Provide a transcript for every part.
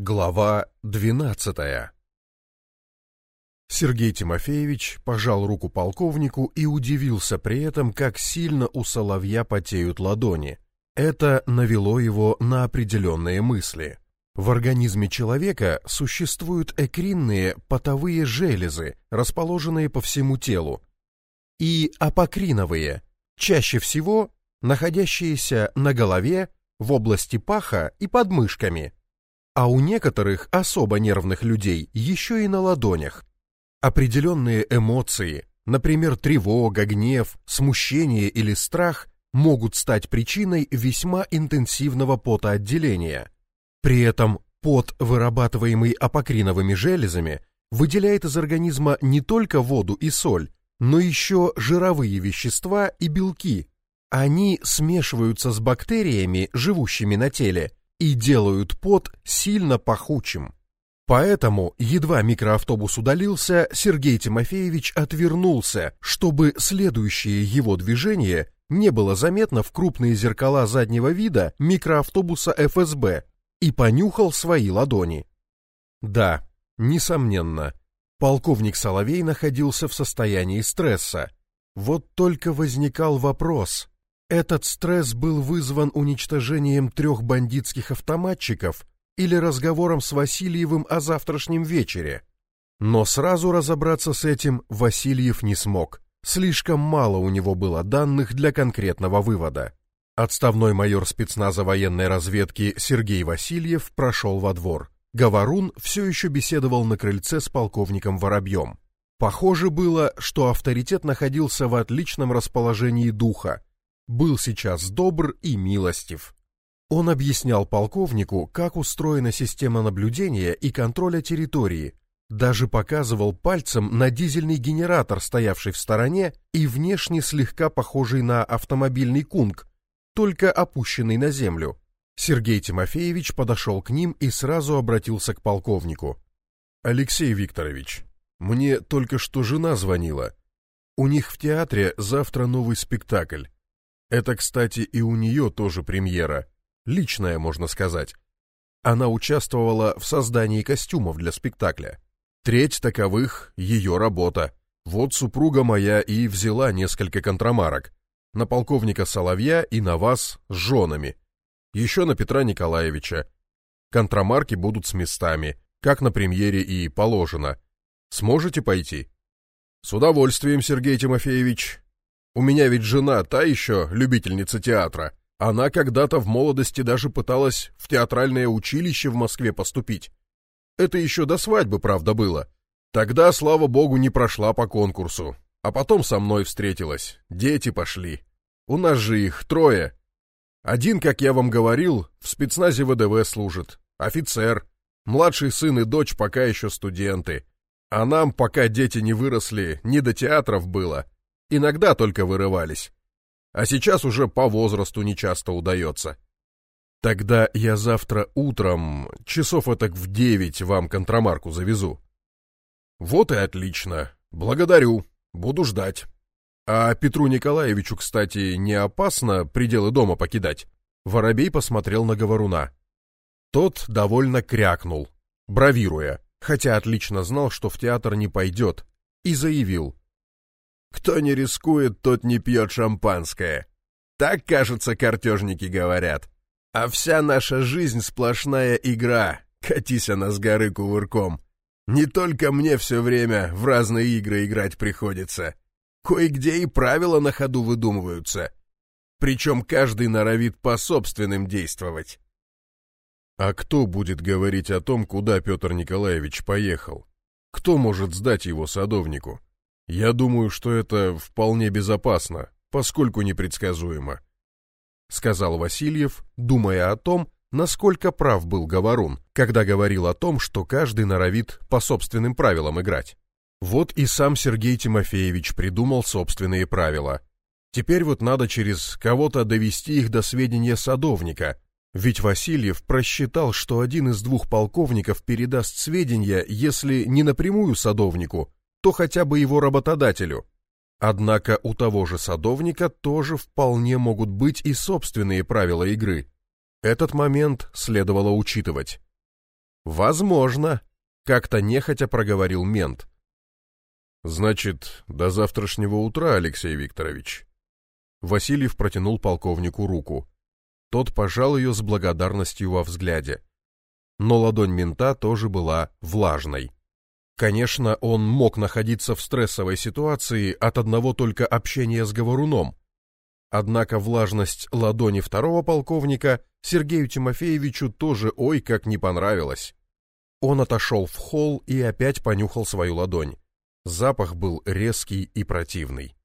Глава 12 Сергей Тимофеевич пожал руку полковнику и удивился при этом, как сильно у соловья потеют ладони. Это навело его на определенные мысли. В организме человека существуют экринные потовые железы, расположенные по всему телу, и апокриновые, чаще всего находящиеся на голове, в области паха и под мышками – а у некоторых особо нервных людей еще и на ладонях. Определенные эмоции, например, тревога, гнев, смущение или страх, могут стать причиной весьма интенсивного потоотделения. При этом пот, вырабатываемый апокриновыми железами, выделяет из организма не только воду и соль, но еще жировые вещества и белки. Они смешиваются с бактериями, живущими на теле, и делают пот сильно пахучим. Поэтому, едва микроавтобус удалился, Сергей Тимофеевич отвернулся, чтобы следующее его движение не было заметно в крупные зеркала заднего вида микроавтобуса ФСБ, и понюхал свои ладони. Да, несомненно, полковник Соловей находился в состоянии стресса. Вот только возникал вопрос, этот стресс был вызван уничтожением трех бандитских автоматчиков или разговором с Васильевым о завтрашнем вечере. Но сразу разобраться с этим Васильев не смог. Слишком мало у него было данных для конкретного вывода. Отставной майор спецназа военной разведки Сергей Васильев прошел во двор. Говорун все еще беседовал на крыльце с полковником Воробьем. Похоже было, что авторитет находился в отличном расположении духа, был сейчас добр и милостив. Он объяснял полковнику, как устроена система наблюдения и контроля территории, даже показывал пальцем на дизельный генератор, стоявший в стороне и внешне слегка похожий на автомобильный кунг, только опущенный на землю. Сергей Тимофеевич подошел к ним и сразу обратился к полковнику. «Алексей Викторович, мне только что жена звонила. У них в театре завтра новый спектакль. Это, кстати, и у нее тоже премьера. Личная, можно сказать. Она участвовала в создании костюмов для спектакля. Треть таковых — ее работа. Вот супруга моя и взяла несколько контрамарок. На полковника Соловья и на вас с женами. Еще на Петра Николаевича. Контрамарки будут с местами, как на премьере и положено. Сможете пойти? С удовольствием, Сергей Тимофеевич. У меня ведь жена та еще любительница театра. Она когда-то в молодости даже пыталась в театральное училище в Москве поступить. Это еще до свадьбы, правда, было. Тогда, слава богу, не прошла по конкурсу. А потом со мной встретилась. Дети пошли. У нас же их трое. Один, как я вам говорил, в спецназе ВДВ служит. Офицер. Младший сын и дочь пока еще студенты. А нам, пока дети не выросли, не до театров было. Иногда только вырывались. А сейчас уже по возрасту нечасто удается. Тогда я завтра утром, часов этак в девять, вам контрамарку завезу. Вот и отлично. Благодарю. Буду ждать. А Петру Николаевичу, кстати, не опасно пределы дома покидать? Воробей посмотрел на говоруна. Тот довольно крякнул, бравируя, хотя отлично знал, что в театр не пойдет, и заявил. Кто не рискует, тот не пьет шампанское. Так, кажется, картежники говорят. А вся наша жизнь сплошная игра. Катись она с горы кувырком. Не только мне все время в разные игры играть приходится. Кое-где и правила на ходу выдумываются. Причем каждый норовит по собственным действовать. А кто будет говорить о том, куда Петр Николаевич поехал? Кто может сдать его садовнику? Я думаю, что это вполне безопасно, поскольку непредсказуемо. Сказал Васильев, думая о том, насколько прав был Говорун, когда говорил о том, что каждый норовит по собственным правилам играть. Вот и сам Сергей Тимофеевич придумал собственные правила. Теперь вот надо через кого-то довести их до сведения садовника, ведь Васильев просчитал, что один из двух полковников передаст сведения, если не напрямую садовнику, то хотя бы его работодателю. Однако у того же садовника тоже вполне могут быть и собственные правила игры. Этот момент следовало учитывать. Возможно, как-то нехотя проговорил мент. Значит, до завтрашнего утра, Алексей Викторович. Васильев протянул полковнику руку. Тот пожал ее с благодарностью во взгляде. Но ладонь мента тоже была влажной. Конечно, он мог находиться в стрессовой ситуации от одного только общения с говоруном. Однако влажность ладони второго полковника Сергею Тимофеевичу тоже ой как не понравилась. Он отошел в холл и опять понюхал свою ладонь. Запах был резкий и противный.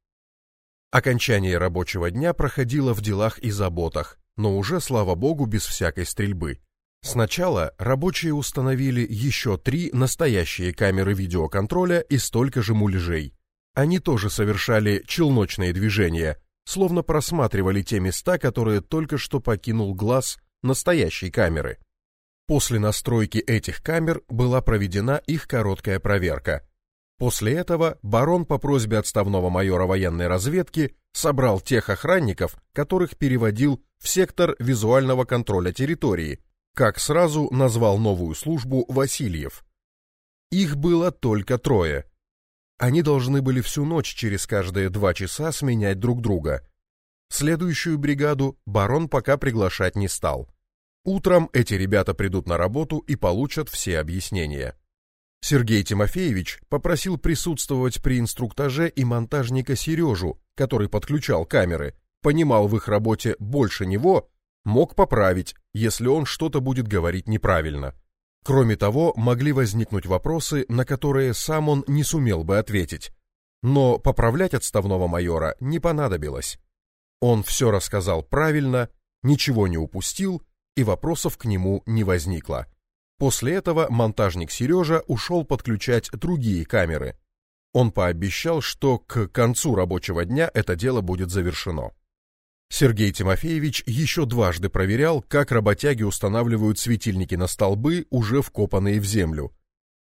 Окончание рабочего дня проходило в делах и заботах, но уже, слава богу, без всякой стрельбы. Сначала рабочие установили еще три настоящие камеры видеоконтроля и столько же муляжей. Они тоже совершали челночные движения, словно просматривали те места, которые только что покинул глаз настоящей камеры. После настройки этих камер была проведена их короткая проверка. После этого барон по просьбе отставного майора военной разведки собрал тех охранников, которых переводил в сектор визуального контроля территории, как сразу назвал новую службу Васильев. Их было только трое. Они должны были всю ночь через каждые два часа сменять друг друга. Следующую бригаду барон пока приглашать не стал. Утром эти ребята придут на работу и получат все объяснения. Сергей Тимофеевич попросил присутствовать при инструктаже и монтажника Сережу, который подключал камеры, понимал в их работе больше него мог поправить, если он что-то будет говорить неправильно. Кроме того, могли возникнуть вопросы, на которые сам он не сумел бы ответить. Но поправлять отставного майора не понадобилось. Он все рассказал правильно, ничего не упустил, и вопросов к нему не возникло. После этого монтажник Сережа ушел подключать другие камеры. Он пообещал, что к концу рабочего дня это дело будет завершено. Сергей Тимофеевич еще дважды проверял, как работяги устанавливают светильники на столбы, уже вкопанные в землю.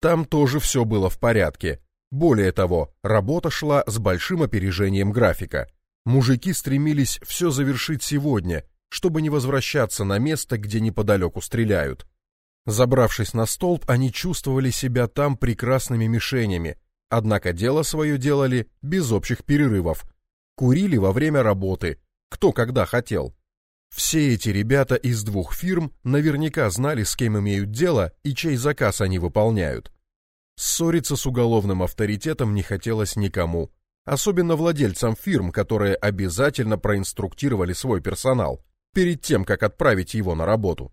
Там тоже все было в порядке. Более того, работа шла с большим опережением графика. Мужики стремились все завершить сегодня, чтобы не возвращаться на место, где неподалеку стреляют. Забравшись на столб, они чувствовали себя там прекрасными мишенями, однако дело свое делали без общих перерывов. Курили во время работы, кто когда хотел. Все эти ребята из двух фирм наверняка знали, с кем имеют дело и чей заказ они выполняют. Ссориться с уголовным авторитетом не хотелось никому, особенно владельцам фирм, которые обязательно проинструктировали свой персонал перед тем, как отправить его на работу.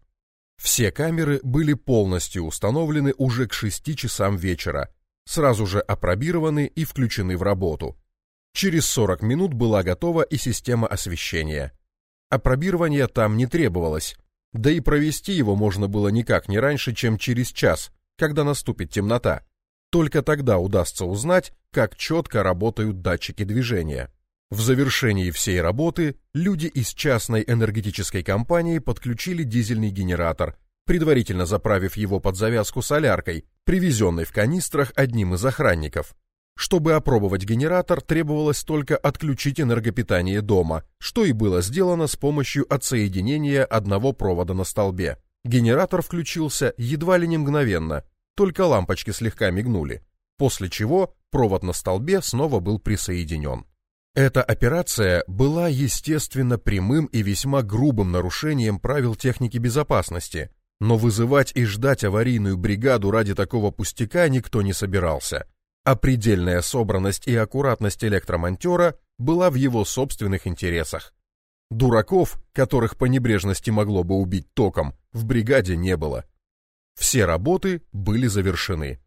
Все камеры были полностью установлены уже к 6 часам вечера, сразу же опробированы и включены в работу. Через 40 минут была готова и система освещения. Опробирование там не требовалось, да и провести его можно было никак не раньше, чем через час, когда наступит темнота. Только тогда удастся узнать, как четко работают датчики движения. В завершении всей работы люди из частной энергетической компании подключили дизельный генератор, предварительно заправив его под завязку соляркой, привезенной в канистрах одним из охранников. Чтобы опробовать генератор, требовалось только отключить энергопитание дома, что и было сделано с помощью отсоединения одного провода на столбе. Генератор включился едва ли не мгновенно, только лампочки слегка мигнули, после чего провод на столбе снова был присоединен. Эта операция была, естественно, прямым и весьма грубым нарушением правил техники безопасности, но вызывать и ждать аварийную бригаду ради такого пустяка никто не собирался а предельная собранность и аккуратность электромонтера была в его собственных интересах. Дураков, которых по небрежности могло бы убить током, в бригаде не было. Все работы были завершены.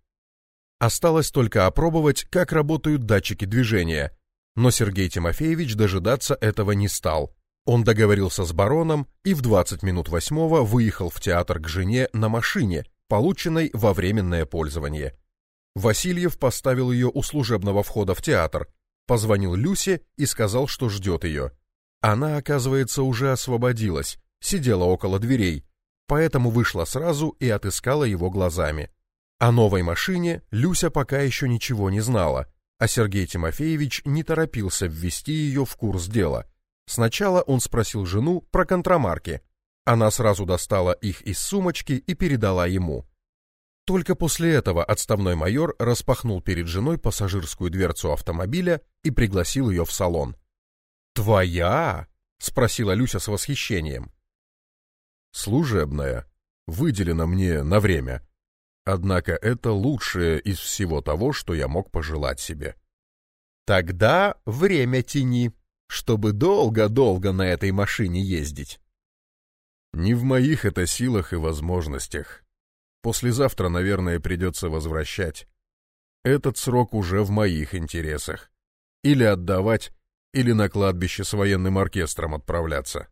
Осталось только опробовать, как работают датчики движения, но Сергей Тимофеевич дожидаться этого не стал. Он договорился с бароном и в 20 минут восьмого выехал в театр к жене на машине, полученной во временное пользование. Васильев поставил ее у служебного входа в театр, позвонил Люсе и сказал, что ждет ее. Она, оказывается, уже освободилась, сидела около дверей, поэтому вышла сразу и отыскала его глазами. О новой машине Люся пока еще ничего не знала, а Сергей Тимофеевич не торопился ввести ее в курс дела. Сначала он спросил жену про контрамарки. Она сразу достала их из сумочки и передала ему. Только после этого отставной майор распахнул перед женой пассажирскую дверцу автомобиля и пригласил ее в салон. «Твоя?» — спросила Люся с восхищением. «Служебная. Выделена мне на время. Однако это лучшее из всего того, что я мог пожелать себе». «Тогда время тяни, чтобы долго-долго на этой машине ездить». «Не в моих это силах и возможностях. Послезавтра, наверное, придется возвращать. Этот срок уже в моих интересах. Или отдавать, или на кладбище с военным оркестром отправляться.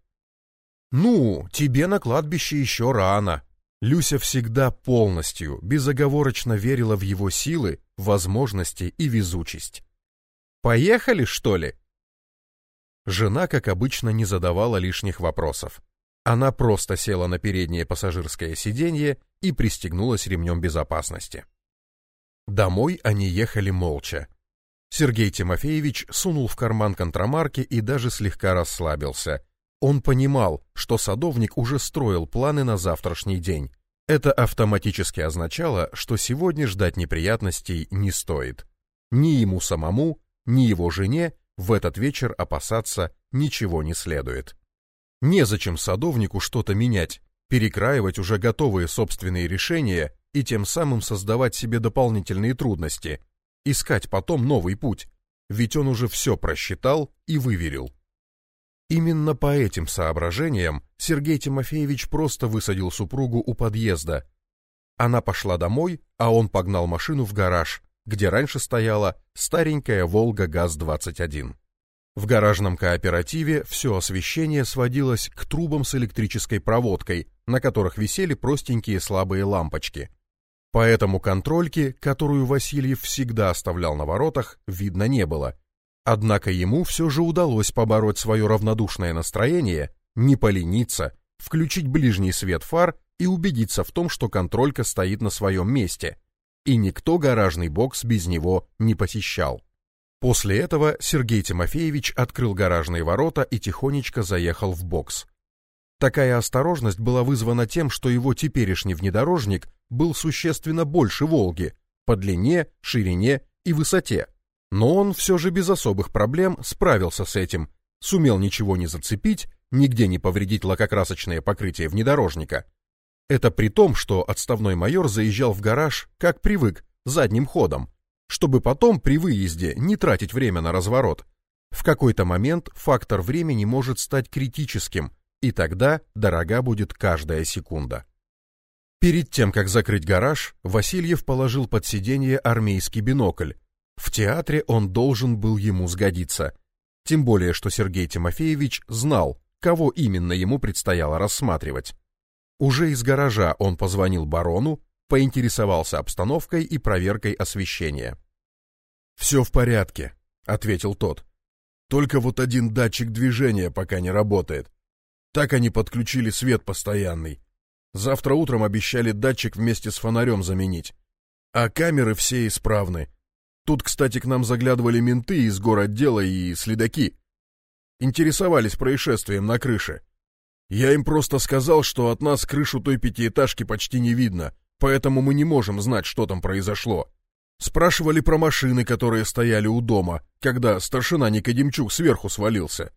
«Ну, тебе на кладбище еще рано». Люся всегда полностью, безоговорочно верила в его силы, возможности и везучесть. «Поехали, что ли?» Жена, как обычно, не задавала лишних вопросов. Она просто села на переднее пассажирское сиденье и пристегнулась ремнем безопасности. Домой они ехали молча. Сергей Тимофеевич сунул в карман контрамарки и даже слегка расслабился. Он понимал, что садовник уже строил планы на завтрашний день. Это автоматически означало, что сегодня ждать неприятностей не стоит. Ни ему самому, ни его жене в этот вечер опасаться ничего не следует. Незачем садовнику что-то менять, перекраивать уже готовые собственные решения и тем самым создавать себе дополнительные трудности, искать потом новый путь, ведь он уже все просчитал и выверил. Именно по этим соображениям Сергей Тимофеевич просто высадил супругу у подъезда. Она пошла домой, а он погнал машину в гараж, где раньше стояла старенькая «Волга ГАЗ-21». В гаражном кооперативе все освещение сводилось к трубам с электрической проводкой, на которых висели простенькие слабые лампочки. Поэтому контрольки, которую Васильев всегда оставлял на воротах, видно не было. Однако ему все же удалось побороть свое равнодушное настроение, не полениться, включить ближний свет фар и убедиться в том, что контролька стоит на своем месте, и никто гаражный бокс без него не посещал. После этого Сергей Тимофеевич открыл гаражные ворота и тихонечко заехал в бокс. Такая осторожность была вызвана тем, что его теперешний внедорожник был существенно больше «Волги» по длине, ширине и высоте. Но он все же без особых проблем справился с этим, сумел ничего не зацепить, нигде не повредить лакокрасочное покрытие внедорожника. Это при том, что отставной майор заезжал в гараж, как привык, задним ходом, чтобы потом при выезде не тратить время на разворот. В какой-то момент фактор времени может стать критическим, и тогда дорога будет каждая секунда. Перед тем, как закрыть гараж, Васильев положил под сиденье армейский бинокль. В театре он должен был ему сгодиться. Тем более, что Сергей Тимофеевич знал, кого именно ему предстояло рассматривать. Уже из гаража он позвонил барону, поинтересовался обстановкой и проверкой освещения. «Все в порядке», — ответил тот. «Только вот один датчик движения пока не работает. Так они подключили свет постоянный. Завтра утром обещали датчик вместе с фонарем заменить. А камеры все исправны. Тут, кстати, к нам заглядывали менты из городдела и следаки. Интересовались происшествием на крыше. Я им просто сказал, что от нас крышу той пятиэтажки почти не видно, поэтому мы не можем знать, что там произошло. Спрашивали про машины, которые стояли у дома, когда старшина Никодимчук сверху свалился.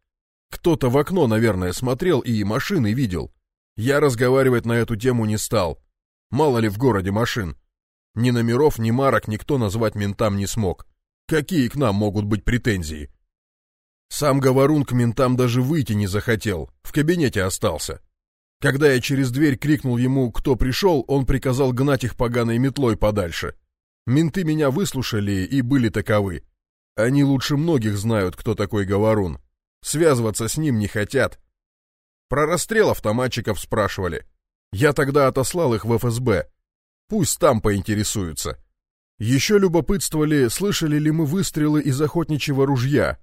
Кто-то в окно, наверное, смотрел и машины видел. Я разговаривать на эту тему не стал. Мало ли в городе машин. Ни номеров, ни марок никто назвать ментам не смог. Какие к нам могут быть претензии? Сам Говорун к ментам даже выйти не захотел, в кабинете остался. Когда я через дверь крикнул ему, кто пришел, он приказал гнать их поганой метлой подальше. Менты меня выслушали и были таковы. Они лучше многих знают, кто такой Говорун. Связываться с ним не хотят. Про расстрел автоматчиков спрашивали. Я тогда отослал их в ФСБ. Пусть там поинтересуются. Еще любопытствовали, слышали ли мы выстрелы из охотничьего ружья.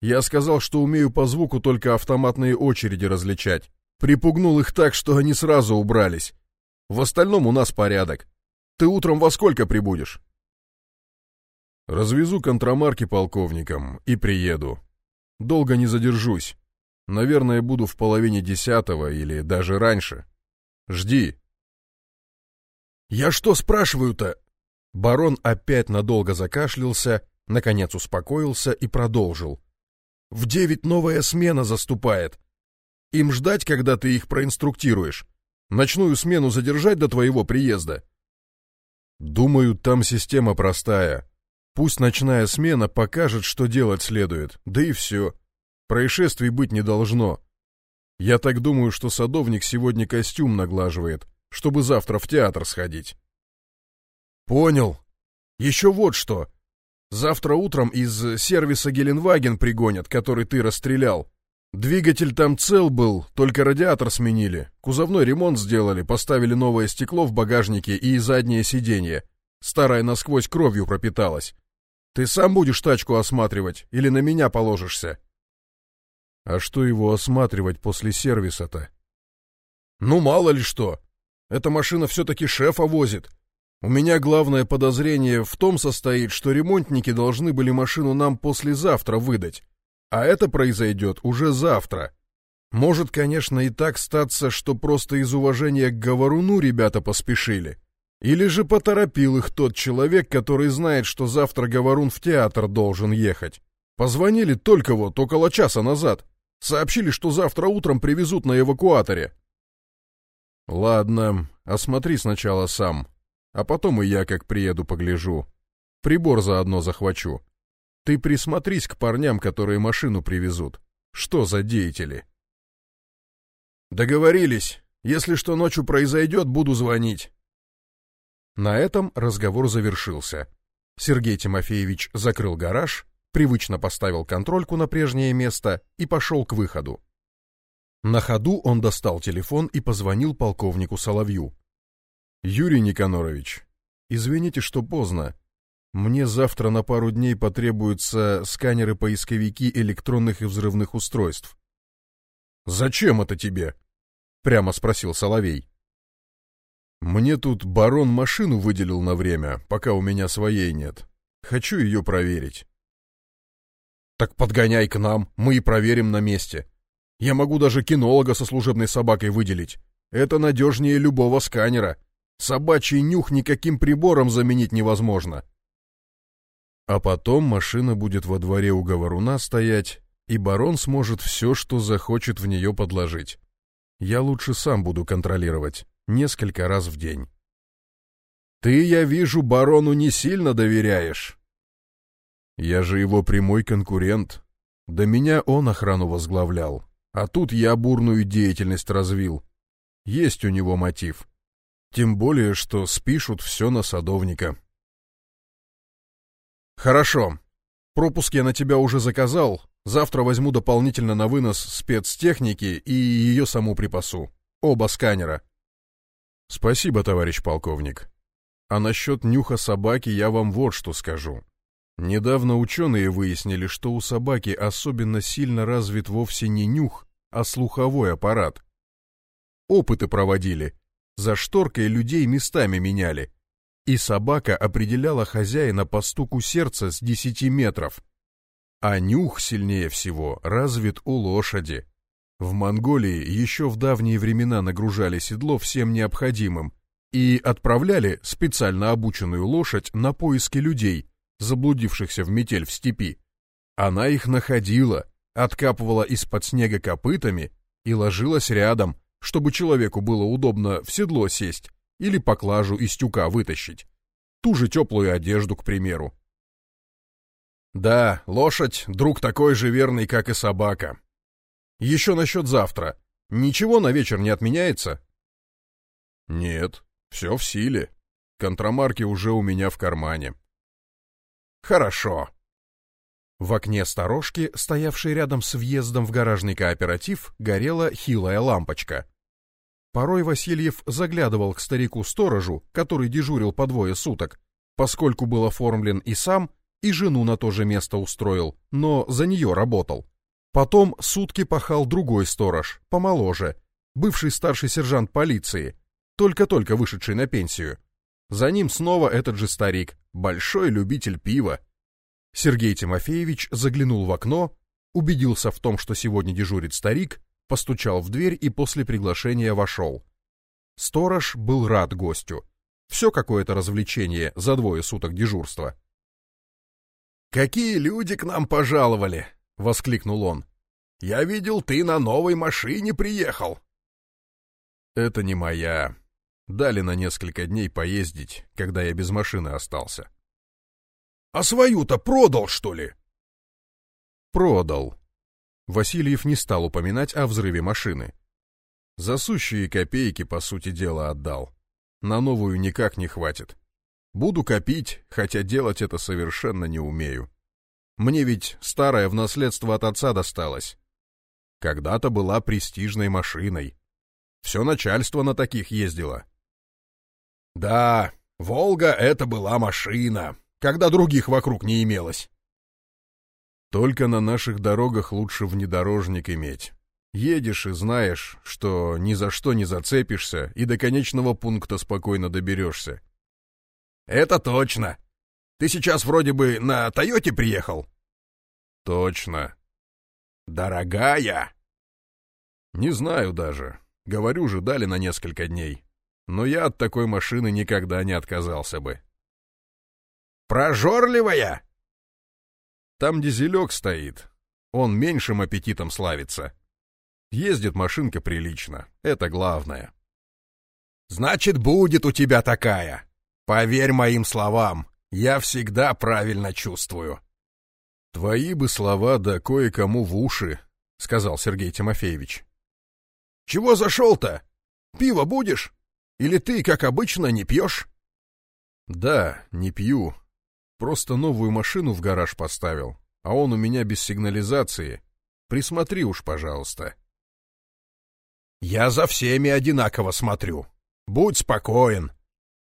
Я сказал, что умею по звуку только автоматные очереди различать. Припугнул их так, что они сразу убрались. В остальном у нас порядок. Ты утром во сколько прибудешь? Развезу контрамарки полковникам и приеду. Долго не задержусь. Наверное, буду в половине десятого или даже раньше. Жди, Я что спрашиваю-то? Барон опять надолго закашлялся, наконец успокоился и продолжил. В девять новая смена заступает. Им ждать, когда ты их проинструктируешь. Ночную смену задержать до твоего приезда. Думаю, там система простая. Пусть ночная смена покажет, что делать следует, да и все. Происшествий быть не должно. Я так думаю, что садовник сегодня костюм наглаживает, чтобы завтра в театр сходить. Понял. Еще вот что. Завтра утром из сервиса Геленваген пригонят, который ты расстрелял. Двигатель там цел был, только радиатор сменили. Кузовной ремонт сделали, поставили новое стекло в багажнике и заднее сиденье. Старое насквозь кровью пропиталось. Ты сам будешь тачку осматривать или на меня положишься? А что его осматривать после сервиса-то? Ну, мало ли что. Эта машина все-таки шефа возит. У меня главное подозрение в том состоит, что ремонтники должны были машину нам послезавтра выдать. А это произойдет уже завтра. Может, конечно, и так статься, что просто из уважения к говоруну ребята поспешили. Или же поторопил их тот человек, который знает, что завтра говорун в театр должен ехать. Позвонили только вот около часа назад. Сообщили, что завтра утром привезут на эвакуаторе. Ладно, осмотри сначала сам, а потом и я, как приеду, погляжу. Прибор заодно захвачу. Ты присмотрись к парням, которые машину привезут. Что за деятели? Договорились. Если что ночью произойдет, буду звонить. На этом разговор завершился. Сергей Тимофеевич закрыл гараж, привычно поставил контрольку на прежнее место и пошел к выходу. На ходу он достал телефон и позвонил полковнику Соловью. Юрий Никонорович, извините, что поздно. Мне завтра на пару дней потребуются сканеры-поисковики электронных и взрывных устройств. Зачем это тебе? прямо спросил Соловей. Мне тут барон машину выделил на время, пока у меня своей нет. Хочу ее проверить. Так подгоняй к нам, мы и проверим на месте. Я могу даже кинолога со служебной собакой выделить. Это надежнее любого сканера. Собачий нюх никаким прибором заменить невозможно. А потом машина будет во дворе у говоруна стоять, и барон сможет все, что захочет в нее подложить. Я лучше сам буду контролировать, несколько раз в день. Ты, я вижу, барону не сильно доверяешь. Я же его прямой конкурент. До меня он охрану возглавлял, а тут я бурную деятельность развил. Есть у него мотив. Тем более, что спишут все на садовника. Хорошо. Пропуск я на тебя уже заказал. Завтра возьму дополнительно на вынос спецтехники и ее саму припасу. Оба сканера. Спасибо, товарищ полковник. А насчет нюха собаки я вам вот что скажу. Недавно ученые выяснили, что у собаки особенно сильно развит вовсе не нюх, а слуховой аппарат. Опыты проводили, за шторкой людей местами меняли, и собака определяла хозяина по стуку сердца с десяти метров. А нюх сильнее всего развит у лошади. В Монголии еще в давние времена нагружали седло всем необходимым и отправляли специально обученную лошадь на поиски людей, заблудившихся в метель в степи. Она их находила, откапывала из-под снега копытами и ложилась рядом, чтобы человеку было удобно в седло сесть или поклажу из тюка вытащить. Ту же теплую одежду, к примеру. Да, лошадь — друг такой же верный, как и собака. Еще насчет завтра. Ничего на вечер не отменяется? Нет, все в силе. Контрамарки уже у меня в кармане. Хорошо. В окне сторожки, стоявшей рядом с въездом в гаражный кооператив, горела хилая лампочка. Порой Васильев заглядывал к старику-сторожу, который дежурил по двое суток, поскольку был оформлен и сам, и жену на то же место устроил, но за нее работал. Потом сутки пахал другой сторож, помоложе, бывший старший сержант полиции, только-только вышедший на пенсию. За ним снова этот же старик, большой любитель пива, Сергей Тимофеевич заглянул в окно, убедился в том, что сегодня дежурит старик, постучал в дверь и после приглашения вошел. Сторож был рад гостю. Все какое-то развлечение за двое суток дежурства. «Какие люди к нам пожаловали!» — воскликнул он. «Я видел, ты на новой машине приехал!» «Это не моя. Дали на несколько дней поездить, когда я без машины остался». «А свою-то продал, что ли?» «Продал». Васильев не стал упоминать о взрыве машины. За сущие копейки, по сути дела, отдал. На новую никак не хватит. Буду копить, хотя делать это совершенно не умею. Мне ведь старая в наследство от отца досталась. Когда-то была престижной машиной. Все начальство на таких ездило. Да, «Волга» — это была машина, когда других вокруг не имелось. Только на наших дорогах лучше внедорожник иметь. Едешь и знаешь, что ни за что не зацепишься и до конечного пункта спокойно доберешься. Это точно. Ты сейчас вроде бы на Тойоте приехал? Точно. Дорогая? Не знаю даже. Говорю же, дали на несколько дней. Но я от такой машины никогда не отказался бы. Прожорливая? Там дизелек стоит. Он меньшим аппетитом славится. Ездит машинка прилично. Это главное. Значит, будет у тебя такая. Поверь моим словам, я всегда правильно чувствую. Твои бы слова да кое-кому в уши, сказал Сергей Тимофеевич. Чего зашел-то? Пиво будешь? Или ты, как обычно, не пьешь? Да, не пью. Просто новую машину в гараж поставил, а он у меня без сигнализации. Присмотри уж, пожалуйста. Я за всеми одинаково смотрю. Будь спокоен.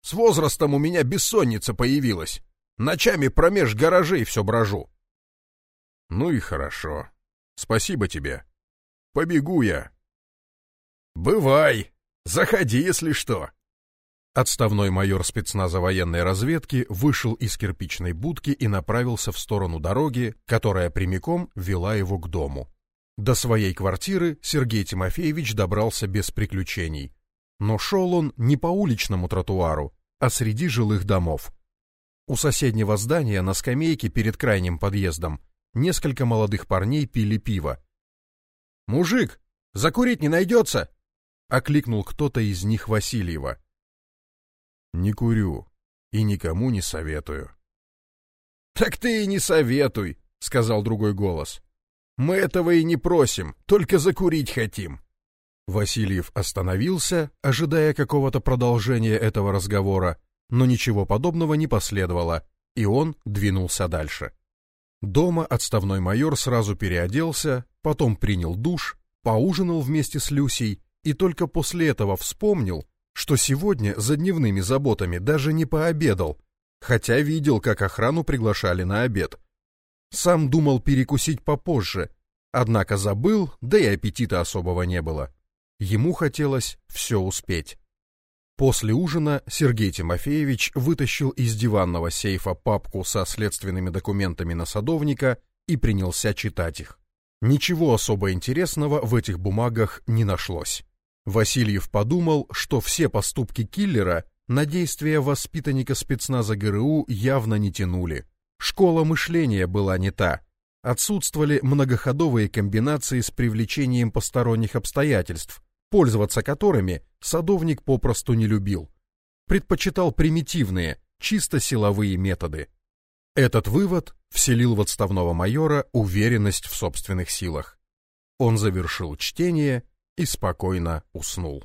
С возрастом у меня бессонница появилась. Ночами промеж гаражей все брожу. Ну и хорошо. Спасибо тебе. Побегу я. Бывай. Заходи, если что. Отставной майор спецназа военной разведки вышел из кирпичной будки и направился в сторону дороги, которая прямиком вела его к дому. До своей квартиры Сергей Тимофеевич добрался без приключений. Но шел он не по уличному тротуару, а среди жилых домов. У соседнего здания на скамейке перед крайним подъездом несколько молодых парней пили пиво. «Мужик, закурить не найдется?» — окликнул кто-то из них Васильева. «Не курю и никому не советую». «Так ты и не советуй», — сказал другой голос. «Мы этого и не просим, только закурить хотим». Васильев остановился, ожидая какого-то продолжения этого разговора, но ничего подобного не последовало, и он двинулся дальше. Дома отставной майор сразу переоделся, потом принял душ, поужинал вместе с Люсей и только после этого вспомнил, что сегодня за дневными заботами даже не пообедал, хотя видел, как охрану приглашали на обед. Сам думал перекусить попозже, однако забыл, да и аппетита особого не было. Ему хотелось все успеть. После ужина Сергей Тимофеевич вытащил из диванного сейфа папку со следственными документами на садовника и принялся читать их. Ничего особо интересного в этих бумагах не нашлось. Васильев подумал, что все поступки киллера на действия воспитанника спецназа ГРУ явно не тянули. Школа мышления была не та. Отсутствовали многоходовые комбинации с привлечением посторонних обстоятельств, пользоваться которыми садовник попросту не любил. Предпочитал примитивные, чисто силовые методы. Этот вывод вселил в отставного майора уверенность в собственных силах. Он завершил чтение и спокойно уснул.